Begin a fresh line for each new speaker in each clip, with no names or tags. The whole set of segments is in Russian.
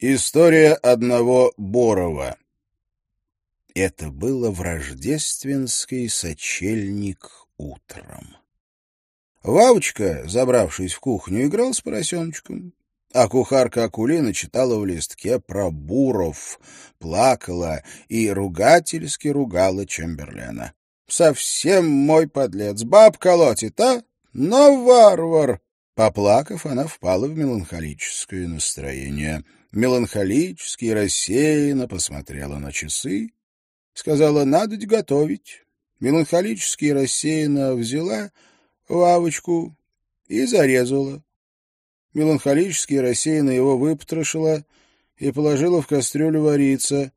История одного Борова. Это было в рождественский сочельник утром. Вавочка, забравшись в кухню, играл с поросеночком, а кухарка Акулина читала в листке про буров, плакала и ругательски ругала Чемберлена. «Совсем мой подлец, баб колотит, а? Но варвар!» Поплакав, она впала в меланхолическое настроение — меланхолически и рассеянно посмотрела на часы, сказала «надоть готовить». Меланхолически и рассеянно взяла лавочку и зарезала. Меланхолически и рассеянно его выпотрошила и положила в кастрюлю вариться,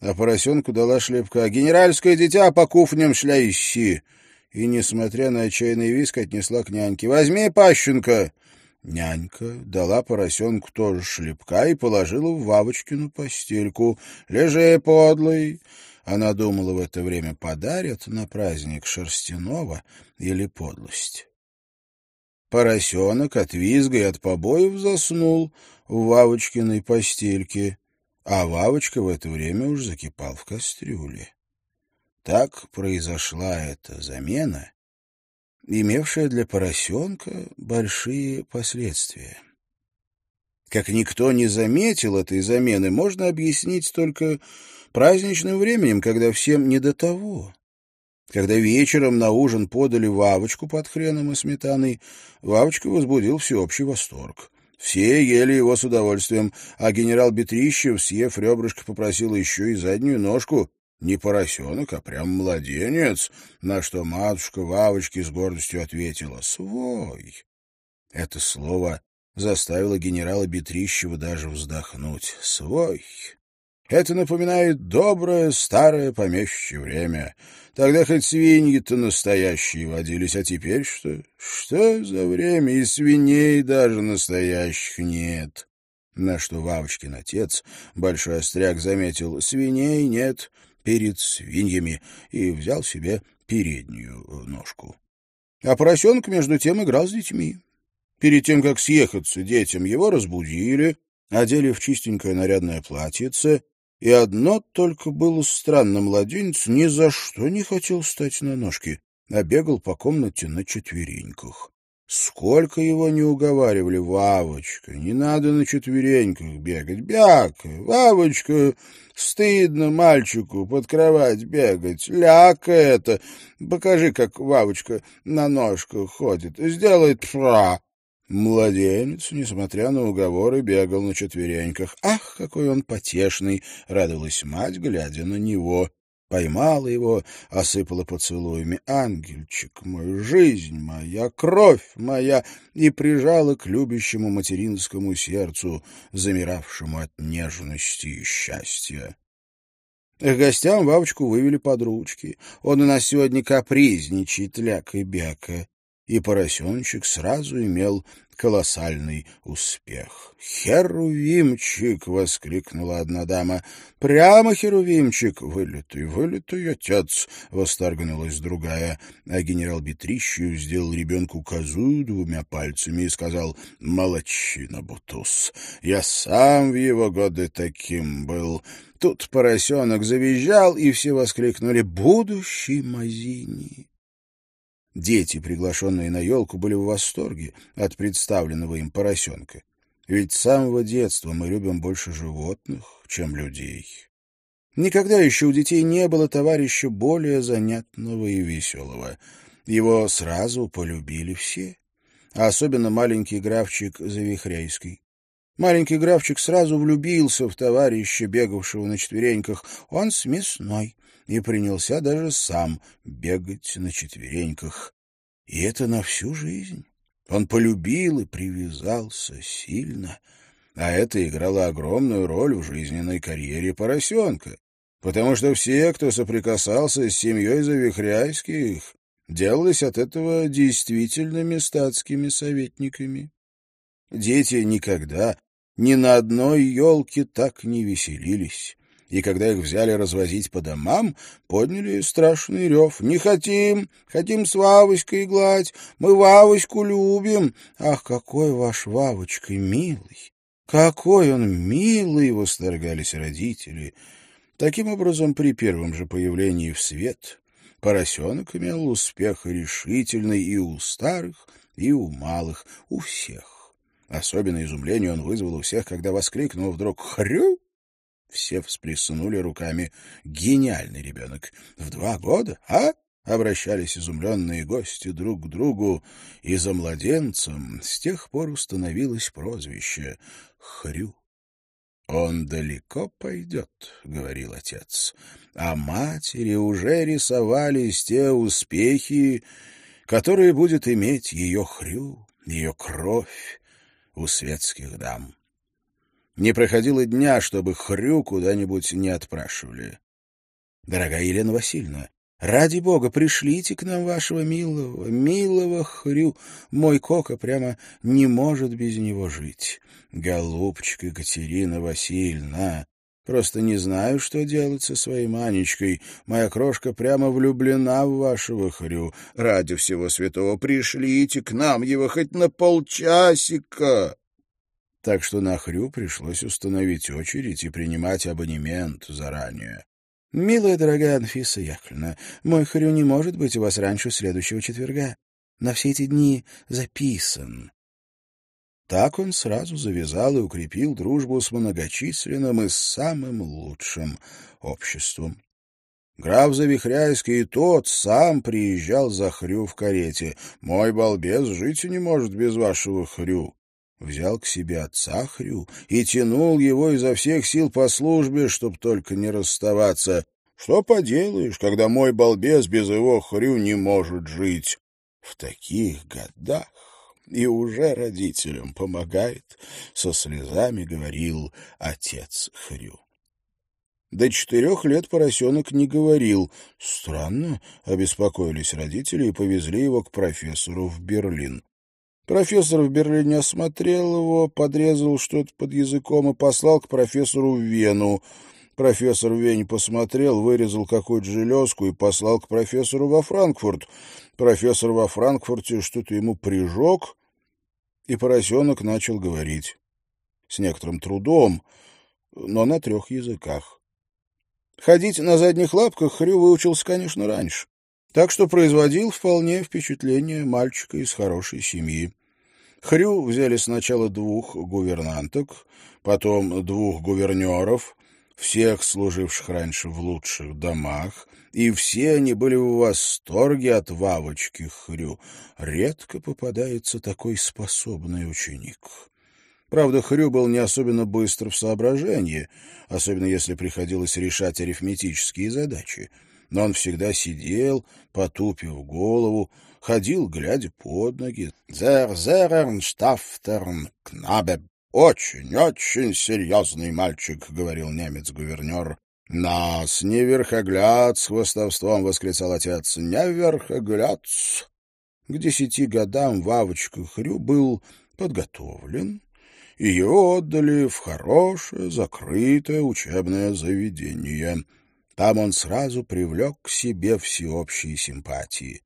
а поросенку дала шлепка «Генеральское дитя по кухням шляющи!» и, несмотря на отчаянный виск, отнесла к няньке «Возьми, пащенка!» Нянька дала поросенку тоже шлепка и положила в Вавочкину постельку. «Лежи, подлый!» Она думала в это время, подарят на праздник шерстяного или подлость. Поросенок от визга и от побоев заснул в Вавочкиной постельке, а Вавочка в это время уж закипал в кастрюле. Так произошла эта замена, имевшая для поросенка большие последствия. Как никто не заметил этой замены, можно объяснить только праздничным временем, когда всем не до того. Когда вечером на ужин подали вавочку под хреном и сметаной, вавочка возбудил всеобщий восторг. Все ели его с удовольствием, а генерал Бетрищев, съев ребрышко, попросил еще и заднюю ножку, не поросенок, а прям младенец, на что матушка Вавочки с гордостью ответила «свой». Это слово заставило генерала Бетрищева даже вздохнуть. «Свой». Это напоминает доброе старое помещичье время. Тогда хоть свиньи-то настоящие водились, а теперь что? Что за время? И свиней даже настоящих нет. На что Вавочкин отец, большой остряк, заметил, свиней нет, перед свиньями и взял себе переднюю э, ножку. А поросенок, между тем, играл с детьми. Перед тем, как съехаться детям, его разбудили, одели в чистенькое нарядное платьице, и одно только было странно, младенец ни за что не хотел встать на ножки, а бегал по комнате на четвереньках. Сколько его не уговаривали, Вавочка, не надо на четвереньках бегать, бяка, Вавочка, стыдно мальчику под кровать бегать, ляка это, покажи, как Вавочка на ножках ходит, сделает пра. Младенец, несмотря на уговоры, бегал на четвереньках. Ах, какой он потешный! — радовалась мать, глядя на него поймала его, осыпала поцелуями «Ангельчик мой, жизнь моя, кровь моя!» и прижала к любящему материнскому сердцу, замиравшему от нежности и счастья. К гостям Вавочку вывели под ручки. Он у нас сегодня капризничает, ляка и бяка. И поросеночек сразу имел колоссальный успех. «Херувимчик!» — воскликнула одна дама. «Прямо Херувимчик! Вылитый, вылитый отец!» — восторгнулась другая. А генерал Бетрищев сделал ребенку козу двумя пальцами и сказал «Молодчина, Бутус! Я сам в его годы таким был!» Тут поросенок завизжал, и все воскликнули «Будущий Мазини!» Дети, приглашенные на елку, были в восторге от представленного им поросенка. Ведь с самого детства мы любим больше животных, чем людей. Никогда еще у детей не было товарища более занятного и веселого. Его сразу полюбили все, а особенно маленький графчик Завихряйский. Маленький графчик сразу влюбился в товарища, бегавшего на четвереньках. Он смесной и принялся даже сам бегать на четвереньках. И это на всю жизнь. Он полюбил и привязался сильно, а это играло огромную роль в жизненной карьере поросенка, потому что все, кто соприкасался с семьей Завихряйских, делались от этого действительными статскими советниками. Дети никогда ни на одной елке так не веселились и когда их взяли развозить по домам, подняли страшный рев. «Не хотим! Хотим с Вавочкой гладь! Мы Вавочку любим! Ах, какой ваш Вавочка милый! «Какой он милый!» — восторгались родители. Таким образом, при первом же появлении в свет поросенок имел успех решительный и у старых, и у малых, у всех. Особенно изумление он вызвал у всех, когда воскликнул вдруг «Хрю!» Все всплеснули руками. «Гениальный ребенок! В два года, а?» Обращались изумленные гости друг к другу, и за младенцем с тех пор установилось прозвище «Хрю». «Он далеко пойдет», — говорил отец, — «а матери уже рисовались те успехи, которые будет иметь ее хрю, ее кровь у светских дам». Не проходило дня, чтобы хрю куда-нибудь не отпрашивали. «Дорогая Елена Васильевна, ради бога, пришлите к нам вашего милого, милого хрю. Мой Кока прямо не может без него жить. Голубчик Екатерина Васильевна, Просто не знаю, что делать со своей Манечкой. Моя крошка прямо влюблена в вашего хрю. Ради всего святого пришлите к нам его хоть на полчасика так что на Хрю пришлось установить очередь и принимать абонемент заранее. «Милая дорогая Анфиса Яковлевна, мой Хрю не может быть у вас раньше следующего четверга. На все эти дни записан». Так он сразу завязал и укрепил дружбу с многочисленным и самым лучшим обществом. Граф Завихряйский и тот сам приезжал за Хрю в карете. «Мой балбес жить не может без вашего Хрю взял к себе отца Хрю и тянул его изо всех сил по службе, чтоб только не расставаться. Что поделаешь, когда мой балбес без его Хрю не может жить? В таких годах и уже родителям помогает, — со слезами говорил отец Хрю. До четырех лет поросенок не говорил. Странно, — обеспокоились родители и повезли его к профессору в Берлин. Профессор в Берлине осмотрел его, подрезал что-то под языком и послал к профессору в Вену. Профессор в Вене посмотрел, вырезал какую-то железку и послал к профессору во Франкфурт. Профессор во Франкфурте что-то ему прижег, и поросенок начал говорить. С некоторым трудом, но на трех языках. Ходить на задних лапках Хрю выучился, конечно, раньше так что производил вполне впечатление мальчика из хорошей семьи. Хрю взяли сначала двух гувернанток, потом двух гувернеров, всех служивших раньше в лучших домах, и все они были в восторге от Вавочки Хрю. Редко попадается такой способный ученик. Правда, Хрю был не особенно быстр в соображении, особенно если приходилось решать арифметические задачи но он всегда сидел, потупив голову, ходил, глядя под ноги. «Зер зерернштафтерн кнабе». «Очень-очень серьезный мальчик», — говорил немец-гувернер. «Нас не верхогляд с хвостовством», — восклицал отец. «Не верхогляд». К десяти годам Вавочка Хрю был подготовлен, и его отдали в хорошее закрытое учебное заведение — там он сразу привлек к себе всеобщие симпатии.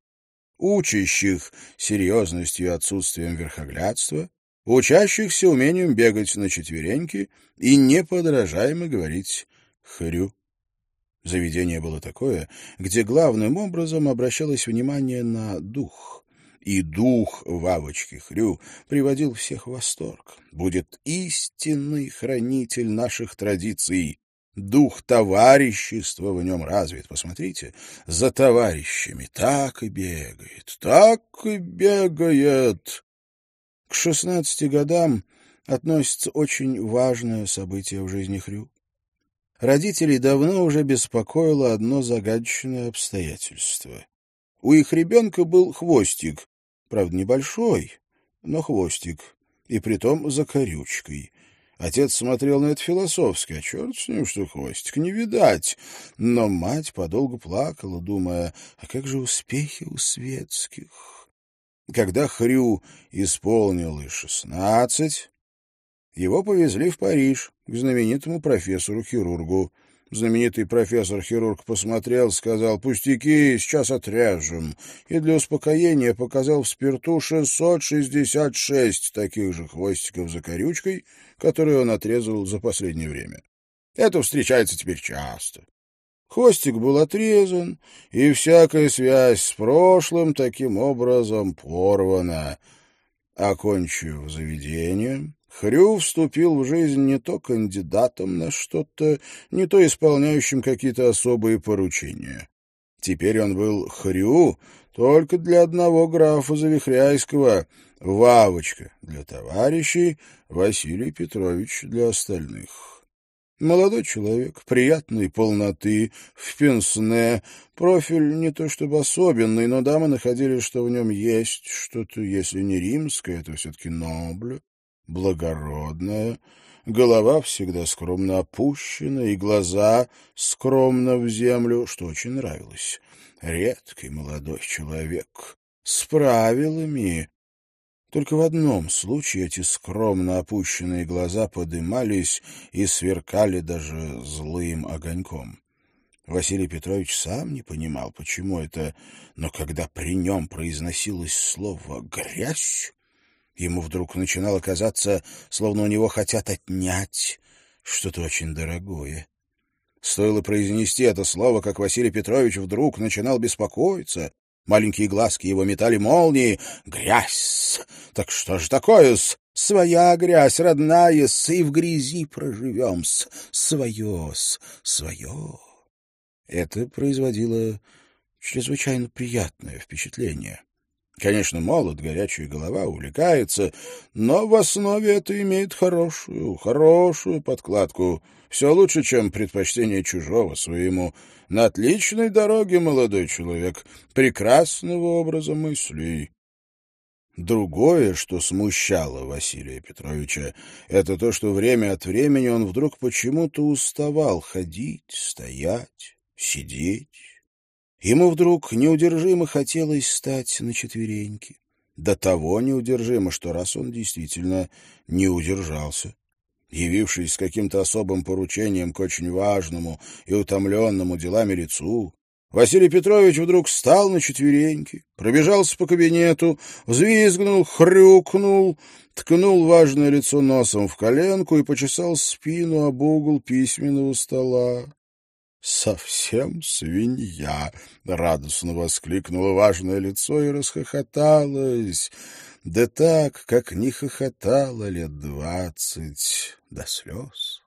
Учащих серьезностью и отсутствием верхоглядства, учащихся умением бегать на четвереньки и неподражаемо говорить «хрю». Заведение было такое, где главным образом обращалось внимание на дух. И дух Вавочки Хрю приводил всех в восторг. Будет истинный хранитель наших традиций, Дух товарищества в нем развит. Посмотрите, за товарищами так и бегает, так и бегает. К шестнадцати годам относится очень важное событие в жизни Хрю. Родителей давно уже беспокоило одно загадочное обстоятельство. У их ребенка был хвостик, правда, небольшой, но хвостик, и притом за корючкой. Отец смотрел на это философски, а черт с ним, что хвостик, не видать. Но мать подолгу плакала, думая, а как же успехи у светских? Когда Хрю исполнилось шестнадцать, его повезли в Париж к знаменитому профессору-хирургу. Знаменитый профессор-хирург посмотрел, сказал «Пустяки, сейчас отряжем». И для успокоения показал в спирту 666 таких же хвостиков за корючкой, которые он отрезал за последнее время. Это встречается теперь часто. Хвостик был отрезан, и всякая связь с прошлым таким образом порвана. Окончив заведение, Хрю вступил в жизнь не то кандидатом на что-то, не то исполняющим какие-то особые поручения. Теперь он был Хрю только для одного графа Завихряйского, Вавочка для товарищей, Василий Петрович для остальных. Молодой человек, приятной полноты, в пенсне, профиль не то чтобы особенный, но дамы находили, что в нем есть что-то, если не римское, то все-таки нобле, благородное, голова всегда скромно опущена и глаза скромно в землю, что очень нравилось. Редкий молодой человек, с правилами, только в одном случае эти скромно опущенные глаза подымались и сверкали даже злым огоньком. Василий Петрович сам не понимал, почему это, но когда при нем произносилось слово «грязь», ему вдруг начинало казаться, словно у него хотят отнять что-то очень дорогое. Стоило произнести это слово, как Василий Петрович вдруг начинал беспокоиться, Маленькие глазки его метали молнии. Грязь! Так что ж такое-с? Своя грязь, родная-с, и в грязи проживем-с. Свое-с, свое. Это производило чрезвычайно приятное впечатление. Конечно, молод, горячая голова, увлекается, но в основе это имеет хорошую, хорошую подкладку. Все лучше, чем предпочтение чужого своему. На отличной дороге, молодой человек, прекрасного образа мыслей. Другое, что смущало Василия Петровича, это то, что время от времени он вдруг почему-то уставал ходить, стоять, сидеть. Ему вдруг неудержимо хотелось стать на четвереньки. До того неудержимо, что раз он действительно не удержался. Явившись с каким-то особым поручением к очень важному и утомленному делами лицу, Василий Петрович вдруг встал на четвереньки, пробежался по кабинету, взвизгнул, хрюкнул, ткнул важное лицо носом в коленку и почесал спину об угол письменного стола. «Совсем свинья!» — радостно воскликнуло важное лицо и расхохоталось. Да так, как не хохотало лет двадцать до слез.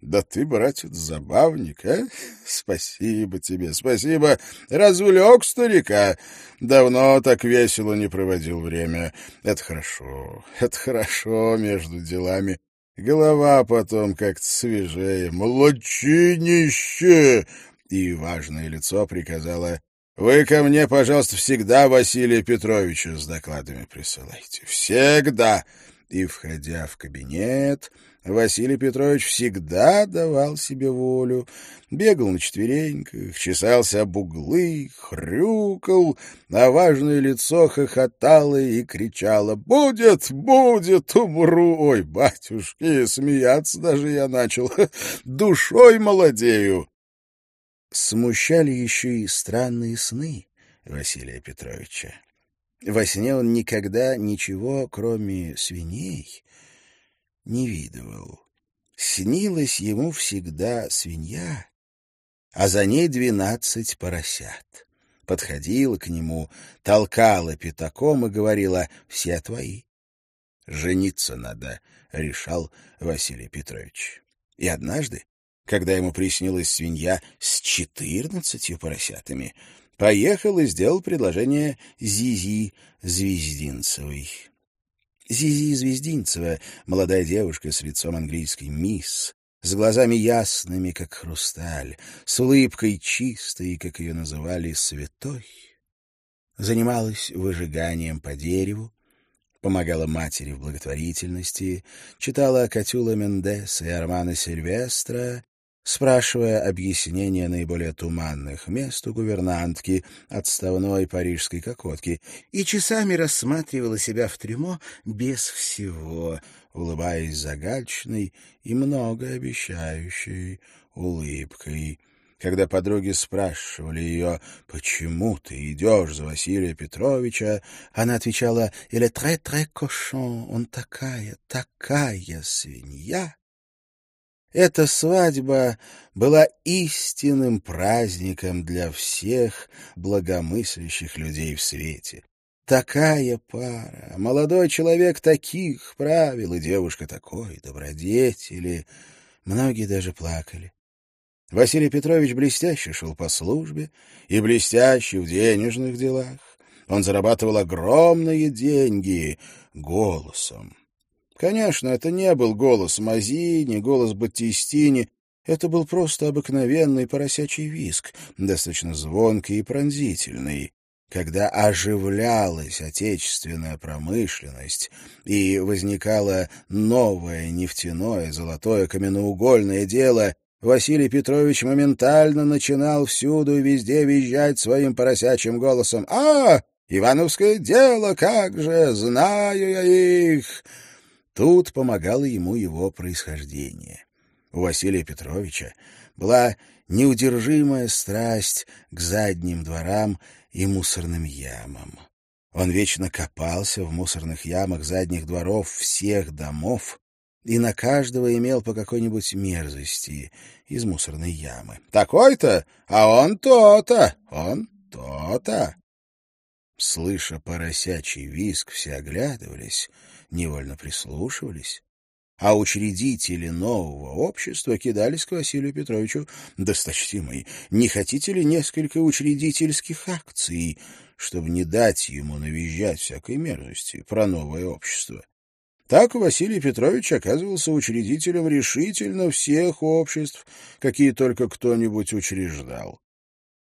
Да ты, братец, забавник, а? Спасибо тебе, спасибо. Развлек старика. Давно так весело не проводил время. Это хорошо, это хорошо между делами. Голова потом как-то свежее. Молодчинище! И важное лицо приказало вы ко мне, пожалуйста, всегда Василия Петровича с докладами присылайте. Всегда. И, входя в кабинет, Василий Петрович всегда давал себе волю, бегал на четвереньках, чесался об углы, хрюкал, а важное лицо хохотало и кричало «Будет, будет, умру!» Ой, батюшки, смеяться даже я начал, душой молодею. Смущали еще и странные сны Василия Петровича. Во сне он никогда ничего, кроме свиней, не видывал. Снилась ему всегда свинья, а за ней двенадцать поросят. Подходила к нему, толкала пятаком и говорила «все твои». «Жениться надо», — решал Василий Петрович. И однажды, когда ему приснилась свинья с четырнадцатью поросятами, поехал и сделал предложение Зизи Звездинцевой. Зизи Звездинцева, молодая девушка с лицом английской мисс, с глазами ясными, как хрусталь, с улыбкой чистой, как ее называли, святой, занималась выжиганием по дереву, помогала матери в благотворительности, читала Катюла Мендес и Армана Сильвестра спрашивая объяснения наиболее туманных мест у гувернантки, отставной парижской кокотки, и часами рассматривала себя в трюмо без всего. улыбаясь загадочной и многообещающей улыбкой. Когда подруги спрашивали ее, почему ты идешь за Василия Петровича, она отвечала «Il est très-très cochon, он такая, такая свинья». Эта свадьба была истинным праздником для всех благомыслящих людей в свете. Такая пара, молодой человек таких правил, и девушка такой добродетели. Многие даже плакали. Василий Петрович блестяще шел по службе и блестяще в денежных делах. Он зарабатывал огромные деньги голосом. Конечно, это не был голос Мазини, голос Батистини. Это был просто обыкновенный поросячий виск, достаточно звонкий и пронзительный. Когда оживлялась отечественная промышленность и возникало новое нефтяное, золотое, каменноугольное дело, Василий Петрович моментально начинал всюду и везде визжать своим поросячьим голосом. «А, Ивановское дело, как же, знаю я их!» Тут помогало ему его происхождение. У Василия Петровича была неудержимая страсть к задним дворам и мусорным ямам. Он вечно копался в мусорных ямах задних дворов всех домов и на каждого имел по какой-нибудь мерзости из мусорной ямы. «Такой-то, а он то-то, он то-то». Слыша поросячий виск, все оглядывались, невольно прислушивались а учредители нового общества кидались к Василию Петровичу. «Досточтимый, не хотите ли несколько учредительских акций, чтобы не дать ему навизжать всякой мерзости про новое общество?» Так Василий Петрович оказывался учредителем решительно всех обществ, какие только кто-нибудь учреждал.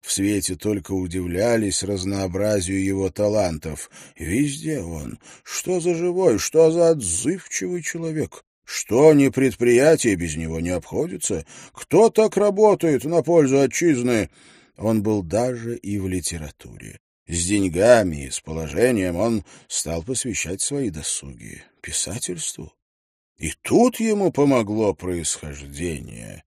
В свете только удивлялись разнообразию его талантов. Везде он. Что за живой, что за отзывчивый человек. Что ни предприятие без него не обходится. Кто так работает на пользу отчизны? Он был даже и в литературе. С деньгами и с положением он стал посвящать свои досуги писательству. И тут ему помогло происхождение.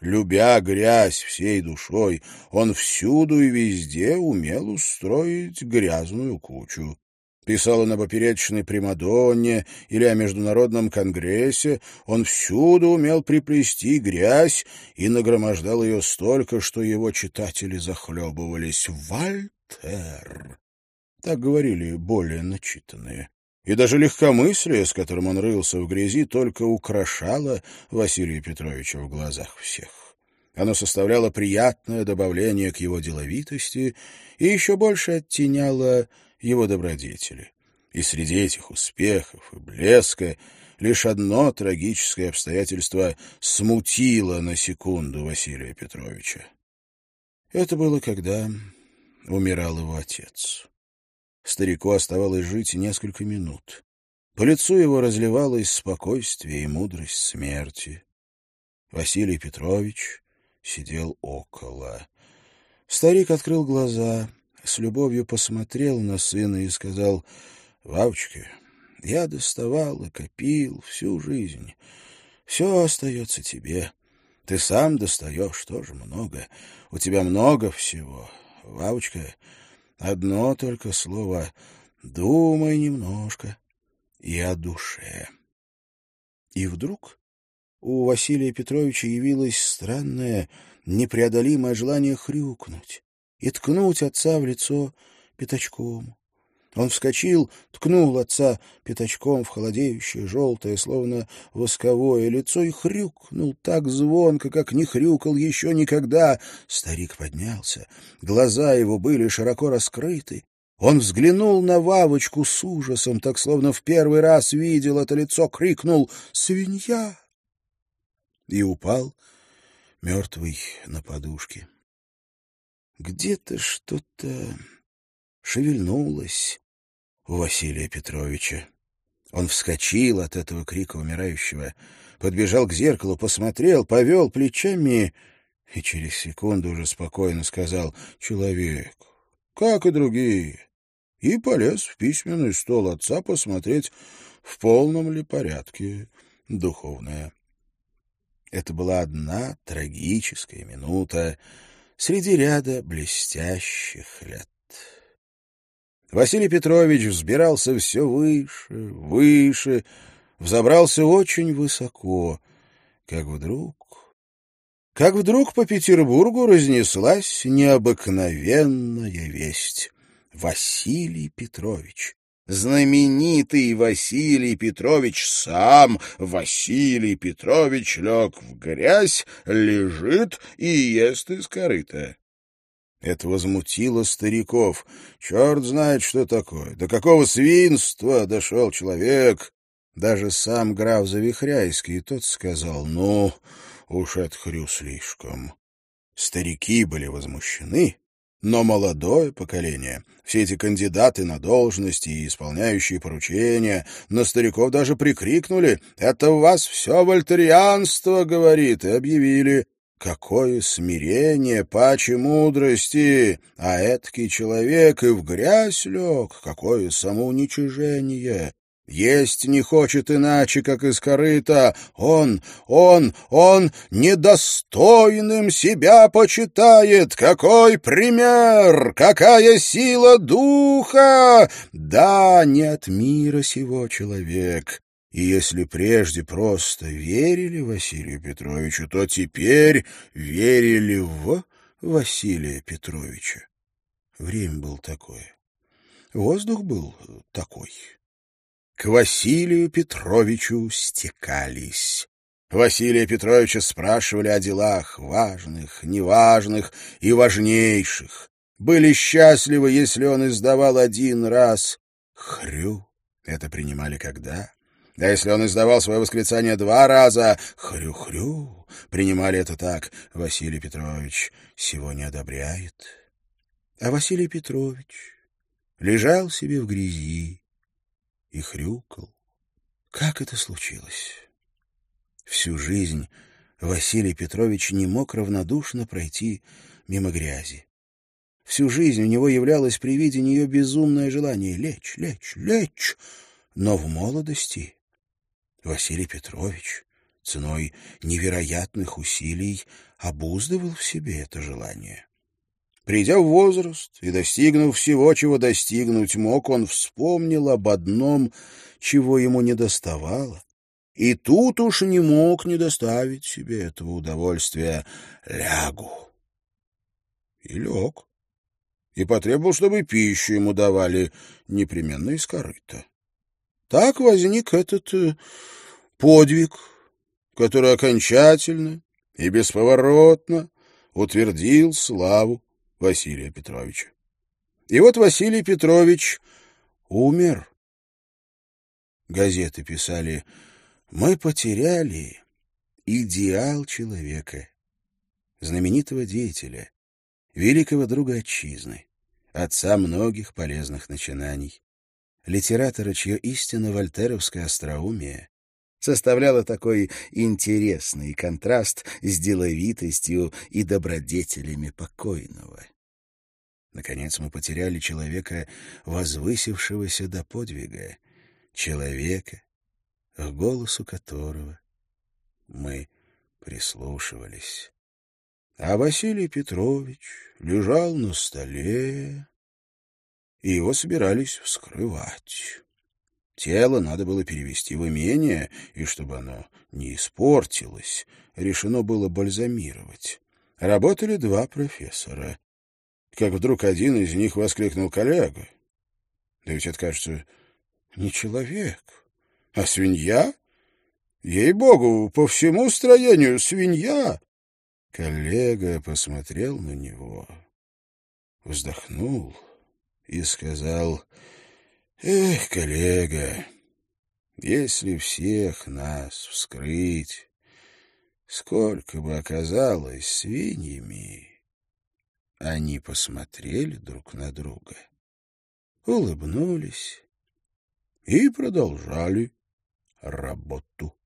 Любя грязь всей душой, он всюду и везде умел устроить грязную кучу. Писал он об опереточной Примадонне или о Международном конгрессе, он всюду умел приплести грязь и нагромождал ее столько, что его читатели захлебывались. «Вальтер!» Тер. Так говорили более начитанные. И даже легкомыслие, с которым он рылся в грязи, только украшало Василия Петровича в глазах всех. Оно составляло приятное добавление к его деловитости и еще больше оттеняло его добродетели. И среди этих успехов и блеска лишь одно трагическое обстоятельство смутило на секунду Василия Петровича. Это было когда умирал его отец. Старику оставалось жить несколько минут. По лицу его разливалось спокойствие и мудрость смерти. Василий Петрович сидел около. Старик открыл глаза, с любовью посмотрел на сына и сказал, «Вавочка, я доставал и копил всю жизнь. Все остается тебе. Ты сам достаешь тоже много. У тебя много всего. Вавочка, одно только слово «думай немножко» и о душе. И вдруг у Василия Петровича явилось странное, непреодолимое желание хрюкнуть и ткнуть отца в лицо пятачком. Он вскочил, ткнул отца пятачком в холодеющее, желтое, словно восковое лицо и хрюкнул так звонко, как не хрюкал еще никогда. Старик поднялся. Глаза его были широко раскрыты. Он взглянул на Вавочку с ужасом, так словно в первый раз видел это лицо, крикнул «Свинья!» и упал мертвый на подушке. Где-то что-то шевельнулось у Василия Петровича. Он вскочил от этого крика умирающего, подбежал к зеркалу, посмотрел, повел плечами и через секунду уже спокойно сказал «Человек, как и другие», и полез в письменный стол отца посмотреть, в полном ли порядке духовная. Это была одна трагическая минута среди ряда блестящих лет. Василий Петрович взбирался все выше, выше, взобрался очень высоко, как вдруг... Как вдруг по Петербургу разнеслась необыкновенная весть. Василий Петрович знаменитый Василий Петрович сам, Василий Петрович лег в грязь, лежит и ест из корыта. Это возмутило стариков. Черт знает, что такое. До какого свинства дошел человек. Даже сам граф Завихряйский, тот сказал, ну, уж это хрю слишком. Старики были возмущены, но молодое поколение, все эти кандидаты на должности и исполняющие поручения, на стариков даже прикрикнули «Это у вас все вольтерианство, — говорит, — и объявили Какое смирение, паче мудрости! А эткий человек и в грязь лег, какое самоуничижение! Есть не хочет иначе, как из корыта. Он, он, он недостойным себя почитает. Какой пример! Какая сила духа! Да, нет мира сего человек. И если прежде просто верили Василию Петровичу, то теперь верили в Василия Петровича. Время было такое. Воздух был такой. К Василию Петровичу стекались. Василия Петровича спрашивали о делах важных, неважных и важнейших. Были счастливы, если он издавал один раз «хрю». Это принимали когда? А если он издавал свое восклицание два раза «хрю-хрю», принимали это так «Василий Петрович сегодня одобряет». А Василий Петрович лежал себе в грязи и хрюкал. Как это случилось? Всю жизнь Василий Петрович не мог равнодушно пройти мимо грязи. Всю жизнь у него являлось при виде нее безумное желание лечь, лечь, лечь. Но в молодости Василий Петрович ценой невероятных усилий обуздывал в себе это желание. Придя в возраст и достигнув всего, чего достигнуть мог, он вспомнил об одном, чего ему не доставало. И тут уж не мог не доставить себе этого удовольствия. Лягу. И лег. И потребовал, чтобы пищу ему давали непременно из корыта. Так возник этот э, подвиг, который окончательно и бесповоротно утвердил славу Василия Петровича. И вот Василий Петрович умер. Газеты писали «Мы потеряли идеал человека, знаменитого деятеля, великого друга отчизны, отца многих полезных начинаний, литератора, чье истинно вольтеровское остроумие составляло такой интересный контраст с деловитостью и добродетелями покойного. Наконец мы потеряли человека, возвысившегося до подвига, человека, к голосу которого мы прислушивались. А Василий Петрович лежал на столе, и его собирались вскрывать. Тело надо было перевести в имение, и чтобы оно не испортилось, решено было бальзамировать. Работали два профессора. Как вдруг один из них воскликнул коллега. Да ведь это, кажется, не человек, а свинья. Ей-богу, по всему строению свинья. Коллега посмотрел на него, вздохнул и сказал, «Эх, коллега, если всех нас вскрыть, сколько бы оказалось свиньями?» Они посмотрели друг на друга, улыбнулись и продолжали работу.